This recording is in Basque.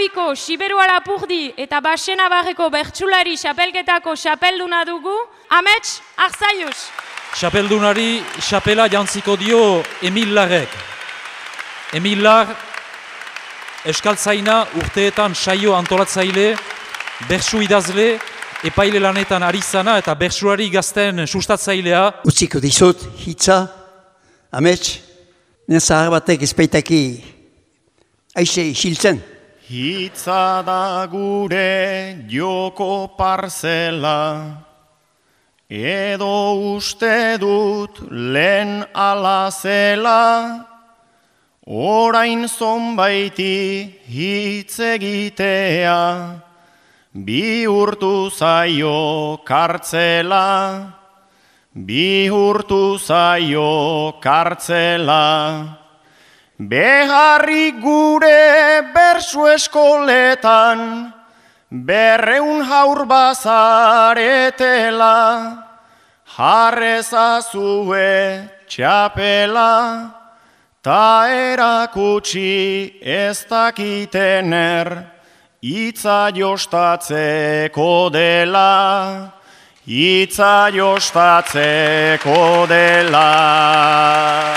amabiko Siberu Alapurdi eta Basena Barreko Bertsulari Xapelketako xapelduna dugu, Amets Arzaius. Xapeldunari xapela jantziko dio Emil Larrek. Emil Lar, eskaltzaina urteetan saio antolatzaile, bersu idazle, epaile lanetan ari zana eta bersuari gazten sustatzailea. Utziko dizut, hitza, amets, nena zahar batek ezpeitaki aixe isiltzen. Hitza da gure joko parzela, edo uste dut lehen alazela, orain zonbaiti hitz egitea, bi urtu zaio kartzela, bi urtu zaio kartzela. Beharri gure bersu eskoletan, berreun haur bazaretela, jarrezazue txapela, ta erakutsi ez dakitener, itza jostatzeko dela, itza jostatzeko dela.